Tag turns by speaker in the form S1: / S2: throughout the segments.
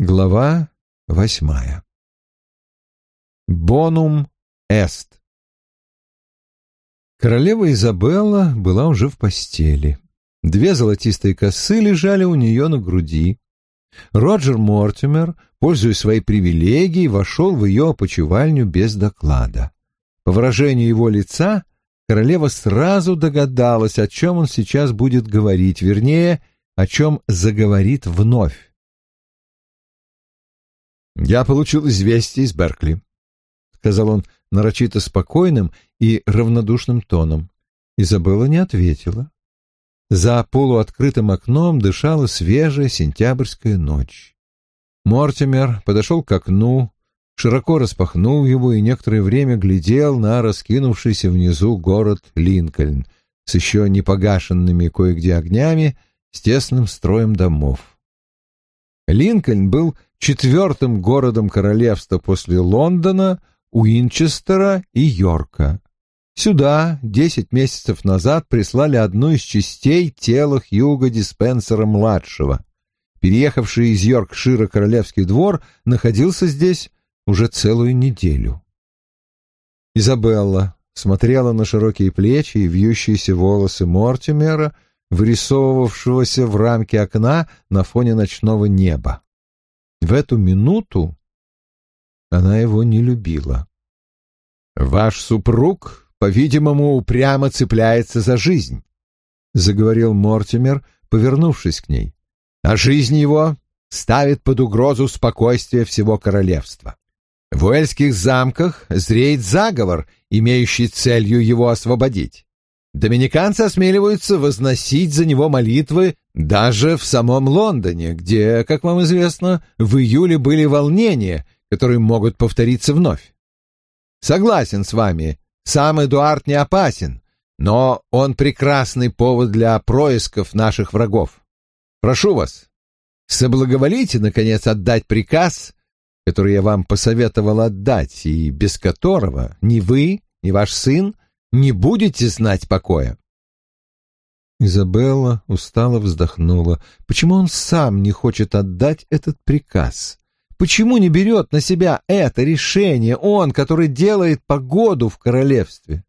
S1: Глава восьмая. Бонум эст. Королева Изабелла была уже в постели. Две золотистые косы лежали у нее на груди. Роджер Мортимер, пользуясь своей привилегией, вошел в ее опочивальню без доклада. По выражению его лица, королева сразу догадалась, о чем он сейчас будет говорить, вернее, о чем заговорит вновь. «Я получил известие из Беркли», — сказал он нарочито спокойным и равнодушным тоном. Изабелла не ответила. За полуоткрытым окном дышала свежая сентябрьская ночь. Мортимер подошел к окну, широко распахнул его и некоторое время глядел на раскинувшийся внизу город Линкольн с еще не погашенными кое-где огнями, с тесным строем домов. Линкольн был четвертым городом королевства после Лондона, Уинчестера и Йорка. Сюда десять месяцев назад прислали одну из частей тела Хьюга Диспенсера-младшего. Переехавший из Йоркшира королевский двор находился здесь уже целую неделю. Изабелла смотрела на широкие плечи и вьющиеся волосы Мортимера, вырисовывавшегося в рамке окна на фоне ночного неба. В эту минуту она его не любила. «Ваш супруг, по-видимому, упрямо цепляется за жизнь», — заговорил Мортимер, повернувшись к ней. «А жизнь его ставит под угрозу спокойствие всего королевства. В Уэльских замках зреет заговор, имеющий целью его освободить. Доминиканцы осмеливаются возносить за него молитвы даже в самом Лондоне, где, как вам известно, в июле были волнения, которые могут повториться вновь. Согласен с вами, сам Эдуард не опасен, но он прекрасный повод для происков наших врагов. Прошу вас, соблаговолите, наконец, отдать приказ, который я вам посоветовал отдать, и без которого ни вы, ни ваш сын не будете знать покоя. Изабелла устало вздохнула. Почему он сам не хочет отдать этот приказ? Почему не берет на себя это решение, он, который делает погоду в королевстве?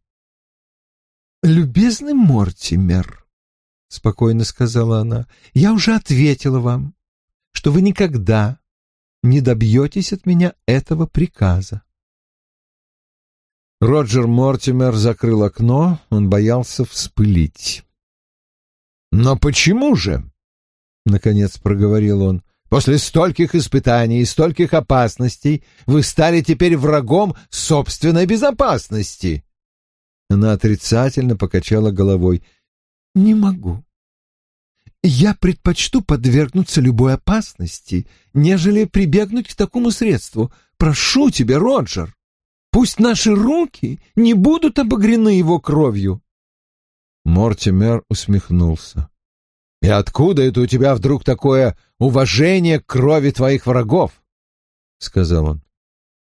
S1: «Любезный Мортимер», — спокойно сказала она, — «я уже ответила вам, что вы никогда не добьетесь от меня этого приказа. Роджер Мортимер закрыл окно, он боялся вспылить. «Но почему же?» — наконец проговорил он. «После стольких испытаний и стольких опасностей вы стали теперь врагом собственной безопасности». Она отрицательно покачала головой. «Не могу. Я предпочту подвергнуться любой опасности, нежели прибегнуть к такому средству. Прошу тебя, Роджер». Пусть наши руки не будут обогрены его кровью. Мортимер усмехнулся. «И откуда это у тебя вдруг такое уважение к крови твоих врагов?» — сказал он.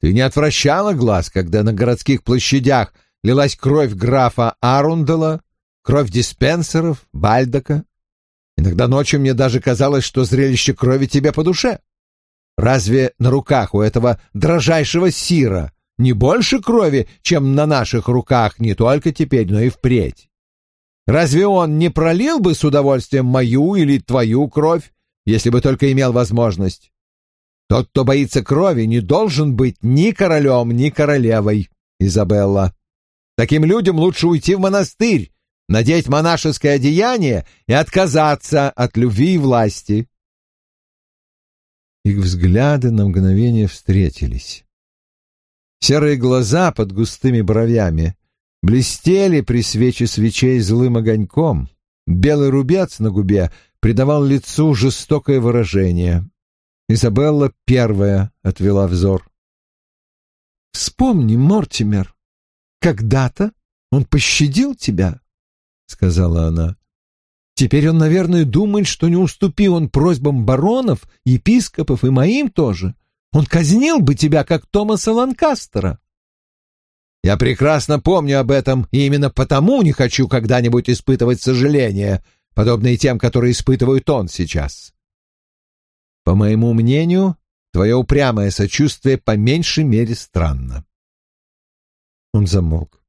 S1: «Ты не отвращала глаз, когда на городских площадях лилась кровь графа Арундела, кровь диспенсеров, Бальдака? Иногда ночью мне даже казалось, что зрелище крови тебе по душе. Разве на руках у этого дрожайшего сира не больше крови, чем на наших руках не только теперь, но и впредь. Разве он не пролил бы с удовольствием мою или твою кровь, если бы только имел возможность? Тот, кто боится крови, не должен быть ни королем, ни королевой, Изабелла. Таким людям лучше уйти в монастырь, надеть монашеское одеяние и отказаться от любви и власти. Их взгляды на мгновение встретились. Серые глаза под густыми бровями блестели при свече свечей злым огоньком. Белый рубец на губе придавал лицу жестокое выражение. Изабелла первая отвела взор. «Вспомни, Мортимер, когда-то он пощадил тебя», — сказала она. «Теперь он, наверное, думает, что не уступи он просьбам баронов, епископов и моим тоже, он казнил бы тебя, как Томаса Ланкастера. Я прекрасно помню об этом, и именно потому не хочу когда-нибудь испытывать сожаления, подобные тем, которые испытывает он сейчас. По моему мнению, Твое упрямое сочувствие по меньшей мере странно. Он замолк.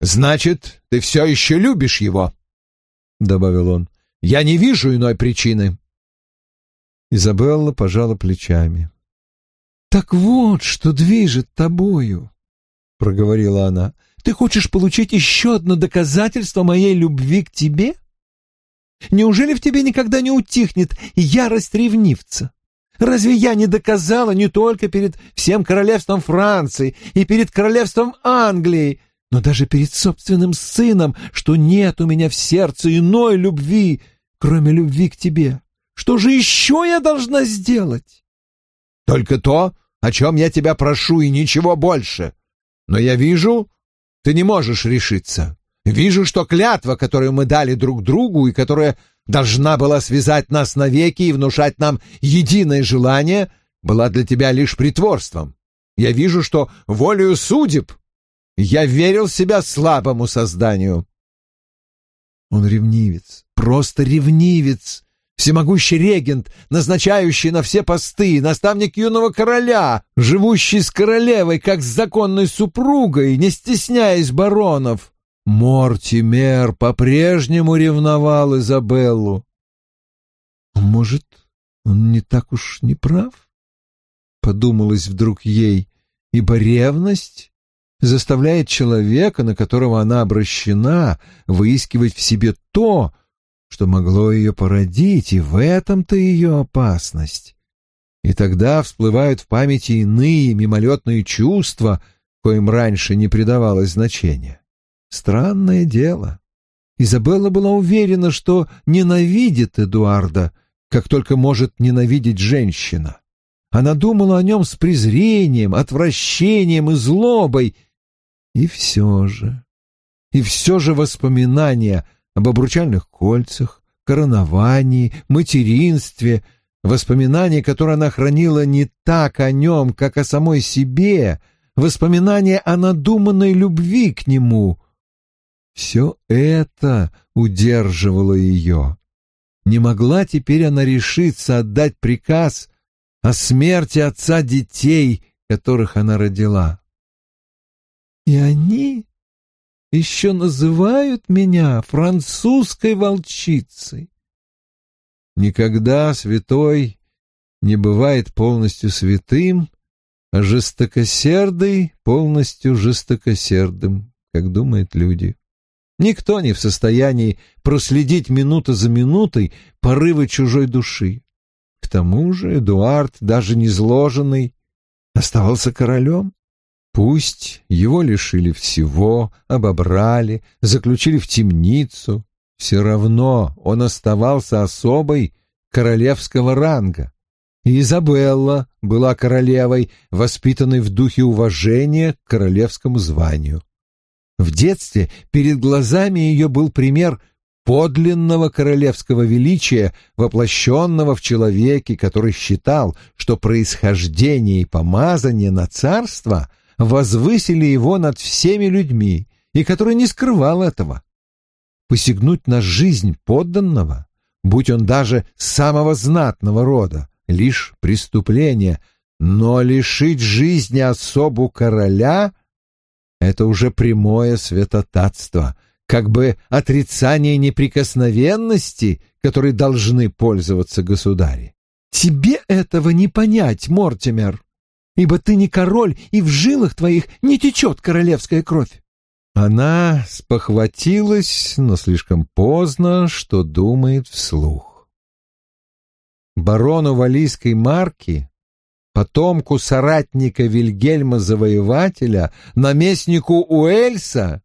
S1: «Значит, ты все еще любишь его?» — добавил он. «Я не вижу иной причины».
S2: Изабелла пожала плечами. «Так вот, что движет тобою», — проговорила она. «Ты хочешь получить еще одно доказательство моей любви к тебе? Неужели в тебе никогда не утихнет ярость ревнивца? Разве я не доказала не только перед всем королевством Франции и перед королевством Англии, но даже перед собственным сыном, что нет у меня в сердце иной любви, кроме любви к тебе? Что же еще я должна сделать?
S1: Только то, о чем я тебя прошу, и ничего больше. Но я вижу, ты не можешь решиться. Вижу, что клятва, которую мы дали друг другу и которая должна была связать нас навеки и внушать нам единое желание, была для тебя лишь притворством. Я вижу, что волею судеб я верил себя слабому созданию.
S2: Он ревнивец, просто ревнивец, всемогущий регент, назначающий на все посты, наставник юного короля, живущий с королевой, как с законной супругой, не стесняясь баронов. Мортимер по-прежнему ревновал Изабеллу. А может, он не так уж не прав? Подумалось вдруг ей, ибо ревность заставляет человека, на которого она обращена, выискивать в себе то, что могло ее породить, и в этом-то ее опасность. И тогда всплывают в памяти иные мимолетные чувства, коим раньше не придавалось значения. Странное дело. Изабелла была уверена, что ненавидит Эдуарда, как только может ненавидеть женщина. Она думала о нем с презрением, отвращением и злобой. И все же... И все же воспоминания об обручальных кольцах, короновании, материнстве, воспоминания, которые она хранила не так о нем, как о самой себе, воспоминания о надуманной любви к нему. Все это удерживало ее. Не могла теперь она решиться отдать приказ о смерти отца детей, которых она родила. И они еще называют меня французской волчицей. Никогда святой не бывает полностью святым, а жестокосердый полностью жестокосердым, как думают люди. Никто не в состоянии проследить минута за минутой порывы чужой души. К тому же Эдуард, даже не зложенный, оставался королем. Пусть его лишили всего, обобрали, заключили в темницу, все равно он оставался особой королевского ранга. Изабелла была королевой, воспитанной в духе уважения к королевскому званию. В детстве перед глазами ее был пример подлинного королевского величия, воплощенного в человеке, который считал, что происхождение и помазание на царство возвысили его над всеми людьми, и который не скрывал этого. Посягнуть на жизнь подданного, будь он даже самого знатного рода, лишь преступление, но лишить жизни особу короля — это уже прямое святотатство — как бы отрицание неприкосновенности, которой должны пользоваться государи. Тебе этого не понять, Мортимер, ибо ты не король, и в жилах твоих не течет королевская кровь. Она спохватилась, но слишком поздно, что думает вслух. Барону Валийской марки, потомку соратника Вильгельма Завоевателя, наместнику Уэльса,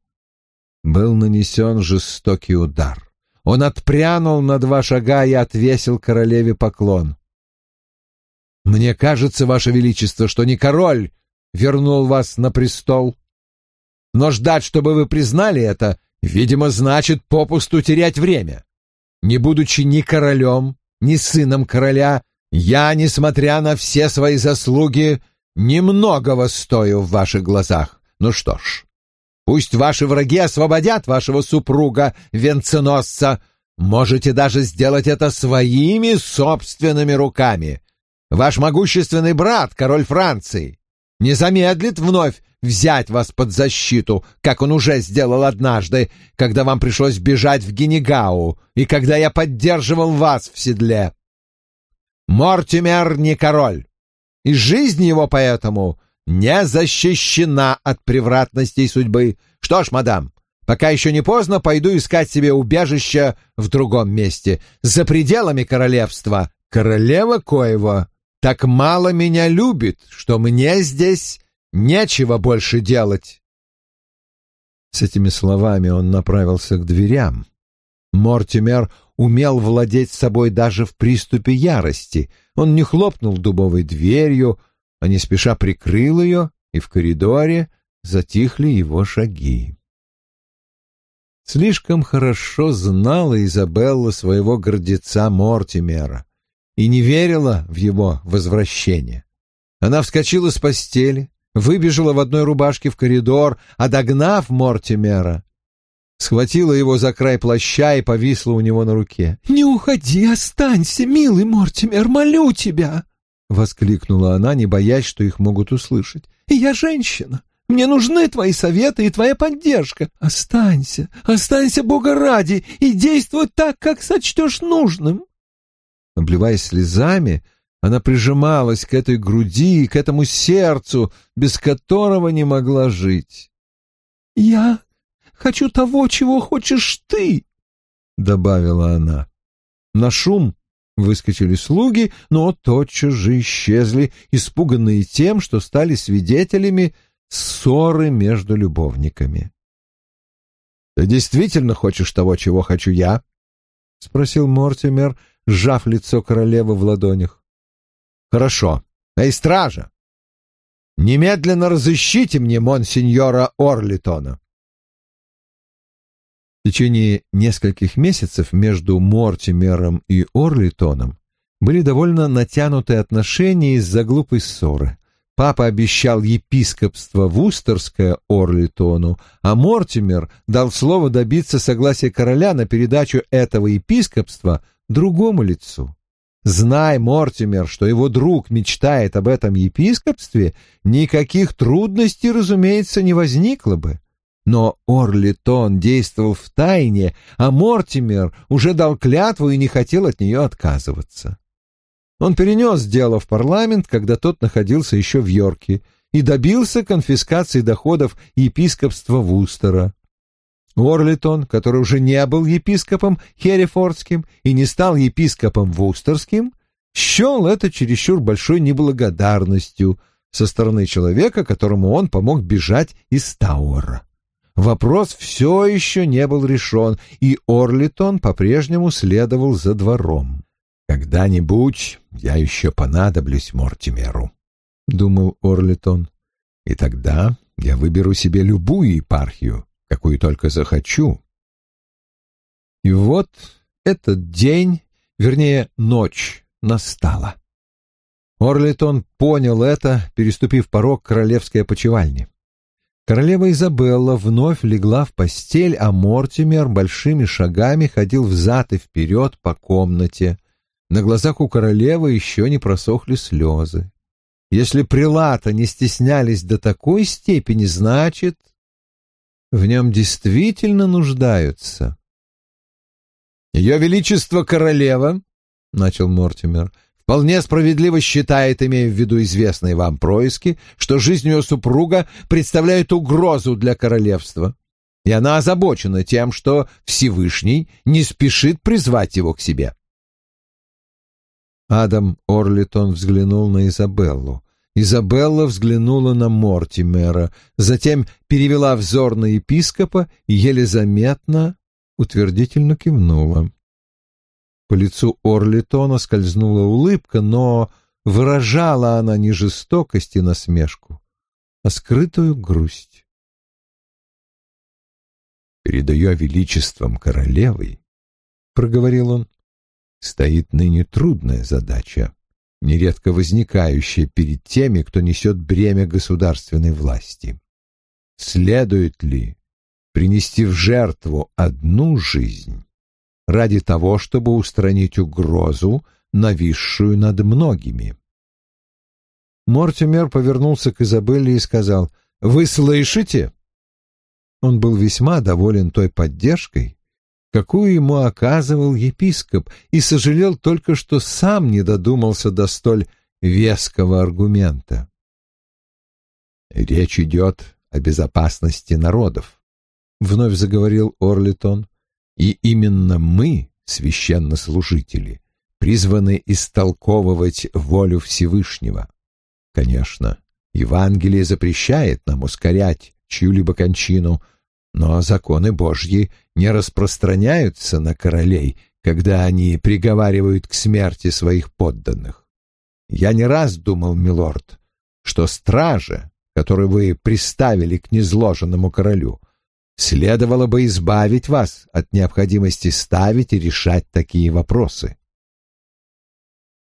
S2: был нанесен жестокий удар. Он отпрянул на два шага и отвесил королеве поклон. «Мне кажется, Ваше Величество, что не король вернул вас на престол. Но ждать, чтобы вы признали это, видимо, значит попусту терять время. Не будучи ни королем, ни сыном короля, я, несмотря на все свои заслуги, немногого стою в ваших глазах. Ну что ж, Пусть ваши враги освободят вашего супруга, венценосца. Можете даже сделать это своими собственными руками.
S1: Ваш могущественный брат, король Франции, не замедлит вновь взять вас под защиту, как он уже сделал однажды, когда вам пришлось бежать в Генегау и когда я поддерживал вас в седле. Мортимер не король, и жизнь его поэтому не защищена от превратностей судьбы. Что ж, мадам, пока еще не поздно, пойду искать себе убежище в другом месте, за пределами королевства. Королева Коева так мало меня любит, что мне здесь нечего больше делать. С этими словами он направился к дверям. Мортимер умел владеть собой даже в приступе ярости. Он не хлопнул дубовой дверью, а не спеша прикрыл ее, и в коридоре затихли его шаги. Слишком хорошо знала Изабелла своего гордеца Мортимера и не верила в его возвращение. Она вскочила с постели, выбежала в одной рубашке в коридор, а догнав Мортимера, схватила его за край плаща и повисла у него на руке.
S2: «Не уходи, останься, милый Мортимер, молю тебя!» — воскликнула она, не боясь, что их могут услышать. «Я женщина. Мне нужны твои советы и твоя поддержка. Останься, останься, Бога ради, и действуй так, как сочтешь нужным».
S1: Обливаясь слезами, она прижималась к этой груди, к этому сердцу, без которого не могла жить.
S2: «Я хочу того, чего хочешь ты», — добавила она.
S1: На шум выскочили слуги, но тотчас же исчезли, испуганные тем, что стали свидетелями ссоры между любовниками. «Ты действительно хочешь того, чего хочу я?» — спросил Мортимер, сжав лицо королевы в ладонях. «Хорошо. Эй, стража! Немедленно разыщите мне монсеньора Орлитона!» В течение нескольких месяцев между Мортимером и Орлитоном были довольно натянутые отношения из-за глупой ссоры. Папа обещал епископство Вустерское Орлитону, а Мортимер дал слово добиться согласия короля на передачу этого епископства другому лицу. Знай, Мортимер, что его друг мечтает об этом епископстве, никаких трудностей, разумеется, не возникло бы. Но Орлитон действовал в тайне, а Мортимер уже дал клятву и не хотел от нее отказываться. Он перенес дело в парламент, когда тот находился еще в Йорке, и добился конфискации доходов епископства Вустера. Орлитон, который уже не был епископом Херефордским и не стал епископом Вустерским, счел это чересчур большой неблагодарностью со стороны человека, которому он помог бежать из Тауэра. Вопрос все еще не был решен, и Орлитон по-прежнему следовал за двором. «Когда-нибудь я еще понадоблюсь Мортимеру», — думал Орлитон, — «и тогда я выберу себе любую епархию, какую только захочу». И вот этот день, вернее, ночь, настала. Орлитон понял это, переступив порог королевской опочивальни. Королева Изабелла вновь легла в постель, а Мортимер большими шагами ходил взад и вперед по комнате. На глазах у королевы еще не просохли слезы. Если прилата не стеснялись до такой степени, значит, в нем действительно нуждаются. «Ее Величество Королева», — начал Мортимер, — вполне справедливо считает, имея в виду известные вам происки, что жизнь ее супруга представляет угрозу для королевства, и она озабочена тем, что Всевышний не спешит призвать его к себе. Адам Орлитон взглянул на Изабеллу. Изабелла взглянула на Мортимера, затем перевела взор на епископа и еле заметно утвердительно кивнула. По лицу Орлитона скользнула улыбка, но выражала она не жестокость и насмешку, а скрытую грусть. «Перед ее величеством королевой, — проговорил он, — стоит ныне трудная задача, нередко возникающая перед теми, кто несет бремя государственной власти. Следует ли принести в жертву одну жизнь ради того, чтобы устранить угрозу, нависшую над многими. Мортимер повернулся к Изабелле и сказал, «Вы слышите?» Он был весьма доволен той поддержкой, какую ему оказывал епископ, и сожалел только, что сам не додумался до столь веского аргумента. «Речь идет о безопасности народов», — вновь заговорил Орлитон, — «и именно мы, священнослужители, призваны истолковывать волю Всевышнего. Конечно, Евангелие запрещает нам ускорять чью-либо кончину, но законы Божьи не распространяются на королей, когда они приговаривают к смерти своих подданных. Я не раз думал, милорд, что стража, которую вы приставили к незложенному королю, следовало бы избавить вас от необходимости ставить и решать такие вопросы.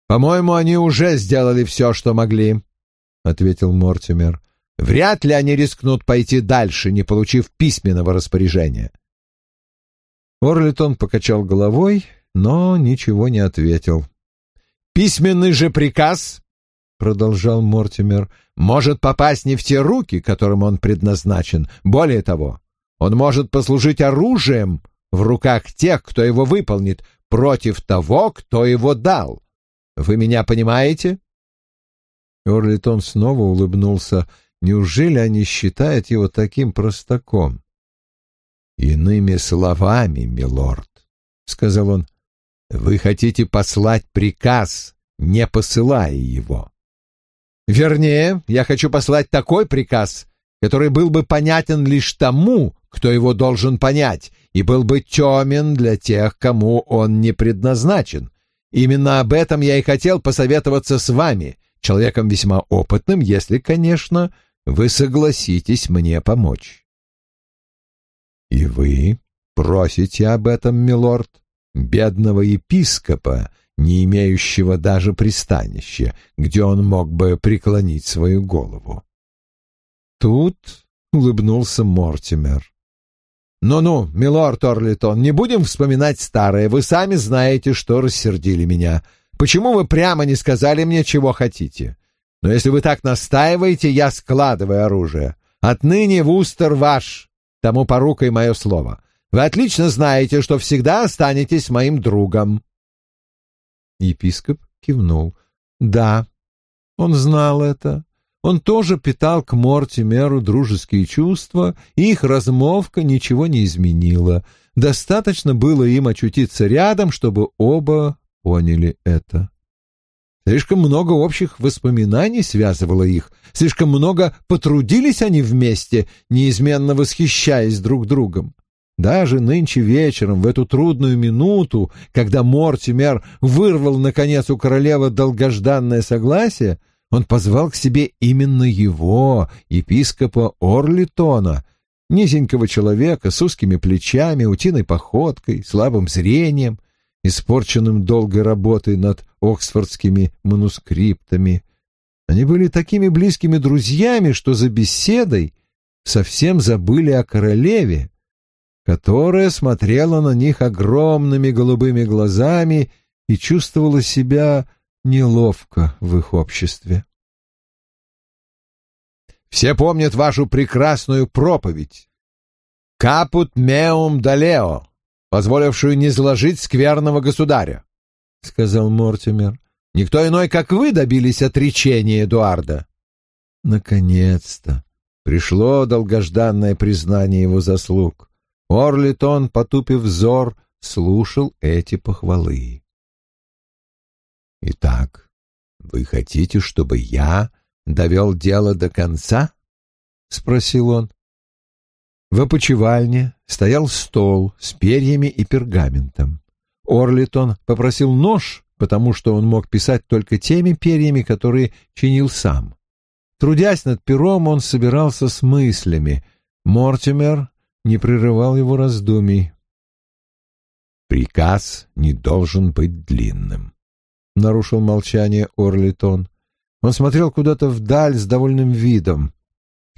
S1: «По-моему, они уже сделали все, что могли», — ответил Мортимер. «Вряд ли они рискнут пойти дальше, не получив письменного распоряжения». Орлитон покачал головой, но ничего не ответил. «Письменный же приказ», — продолжал Мортимер, — «может попасть не в те руки, которым он предназначен. Более того, он может послужить оружием в руках тех, кто его выполнит, против того, кто его дал. Вы меня понимаете?» Орлитон снова улыбнулся. Неужели они считают его таким простаком? «Иными словами, милорд», — сказал он, — «вы хотите послать приказ, не посылая его». «Вернее, я хочу послать такой приказ, который был бы понятен лишь тому, кто его должен понять, и был бы темен для тех, кому он не предназначен. Именно об этом я и хотел посоветоваться с вами, человеком весьма опытным, если, конечно, вы согласитесь мне помочь. И вы просите об этом, милорд, бедного епископа, не имеющего даже пристанища, где он мог бы преклонить свою голову. Тут улыбнулся Мортимер. «Ну-ну, милорд Орлитон, не будем вспоминать старое. Вы сами знаете, что рассердили меня. Почему вы прямо не сказали мне, чего хотите? Но если вы так настаиваете, я складываю оружие. Отныне Вустер ваш, тому порукой мое слово. Вы отлично знаете, что всегда останетесь моим другом». Епископ кивнул. «Да, он знал это. Он тоже питал к Мортимеру дружеские чувства, и их размолвка ничего не изменила. Достаточно было им очутиться рядом, чтобы оба поняли это. Слишком много общих воспоминаний связывало их, слишком много потрудились они вместе, неизменно восхищаясь друг другом. Даже нынче вечером, в эту трудную минуту, когда Мортимер вырвал, наконец, у королевы долгожданное согласие, он позвал к себе именно его, епископа Орлитона, низенького человека с узкими плечами, утиной походкой, слабым зрением, испорченным долгой работой над оксфордскими манускриптами. Они были такими близкими друзьями, что за беседой совсем забыли о королеве, которая смотрела на них огромными голубыми глазами и чувствовала себя неловко в их обществе. Все помнят вашу прекрасную проповедь «Капут меум далео», позволившую не сложить скверного государя, — сказал Мортимер. Никто иной, как вы, добились отречения Эдуарда. Наконец-то пришло долгожданное признание его заслуг. Орлитон, потупив взор, слушал эти похвалы. «Итак, вы хотите, чтобы я довел дело до конца?» — спросил он. В опочивальне стоял стол с перьями и пергаментом. Орлитон попросил нож, потому что он мог писать только теми перьями, которые чинил сам. Трудясь над пером, он собирался с мыслями. Мортимер не прерывал его раздумий. «Приказ не должен быть длинным», — нарушил молчание Орлитон. Он смотрел куда-то вдаль с довольным видом.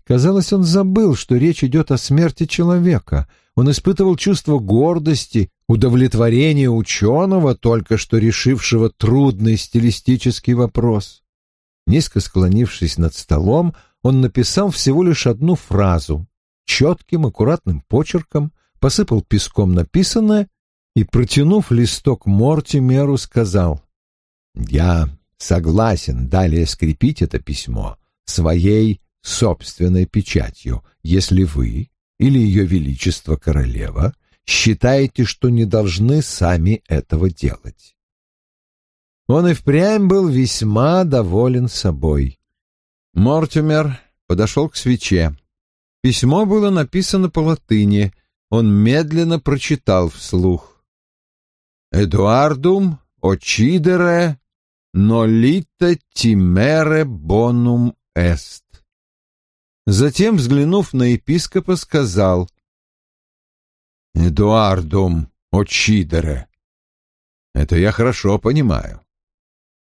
S1: Казалось, он забыл, что речь идет о смерти человека. Он испытывал чувство гордости, удовлетворения ученого, только что решившего трудный стилистический вопрос. Низко склонившись над столом, он написал всего лишь одну фразу, четким, аккуратным почерком, посыпал песком написанное и, протянув листок Мортимеру, сказал, «Я согласен далее скрепить это письмо своей собственной печатью, если вы или ее величество королева считаете, что не должны сами этого делать». Он и впрямь был весьма доволен собой. Мортимер подошел к свече. Письмо было написано по латыни. Он медленно прочитал вслух. «Эдуардум очидере нолита тимере бонум эст». Затем, взглянув на епископа, сказал «Эдуардум очидере». Это я хорошо понимаю.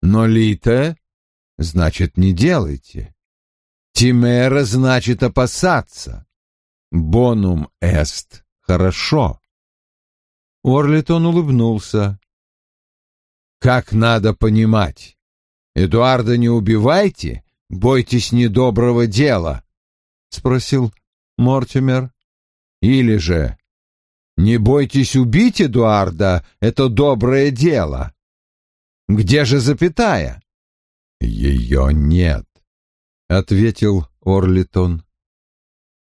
S1: Но лита значит не делайте. Тимера значит опасаться. Бонум эст хорошо. Орлитон улыбнулся. Как надо понимать? Эдуарда не убивайте, бойтесь недоброго дела, спросил Мортимер. Или же не бойтесь убить Эдуарда, это доброе дело. Где же запятая? Ее нет, ответил Орлитон.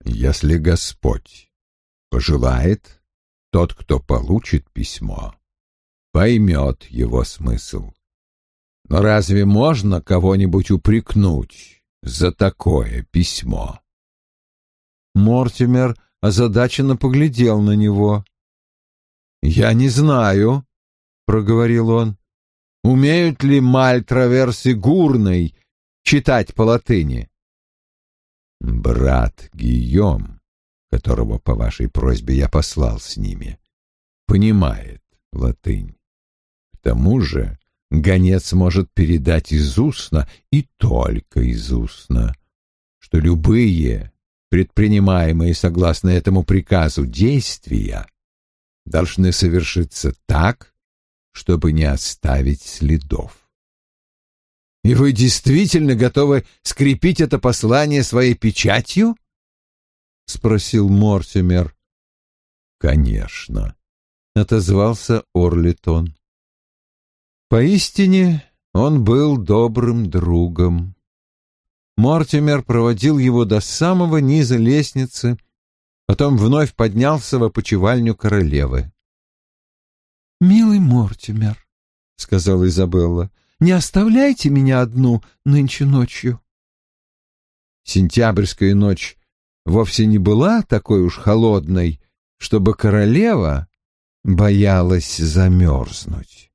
S1: Если Господь пожелает, тот, кто получит письмо, поймет его смысл. Но разве можно кого-нибудь упрекнуть за такое письмо? Мортимер озадаченно поглядел на него. «Я не знаю», — проговорил он. Умеют ли Мальтраверс и Гурный читать по латыни? Брат Гийом, которого по вашей просьбе я послал с ними, понимает латынь. К тому же гонец может передать из устно и только из устно, что любые предпринимаемые согласно этому приказу действия должны совершиться так, чтобы не оставить следов. «И вы действительно готовы скрепить это послание своей печатью?» — спросил Мортимер. «Конечно», — отозвался Орлитон. Поистине он был добрым другом. Мортимер проводил его до самого низа лестницы, потом вновь поднялся в опочивальню королевы. «Милый Мортимер», — сказала Изабелла, — «не оставляйте меня одну нынче ночью». Сентябрьская ночь вовсе не была такой уж холодной, чтобы королева боялась замерзнуть.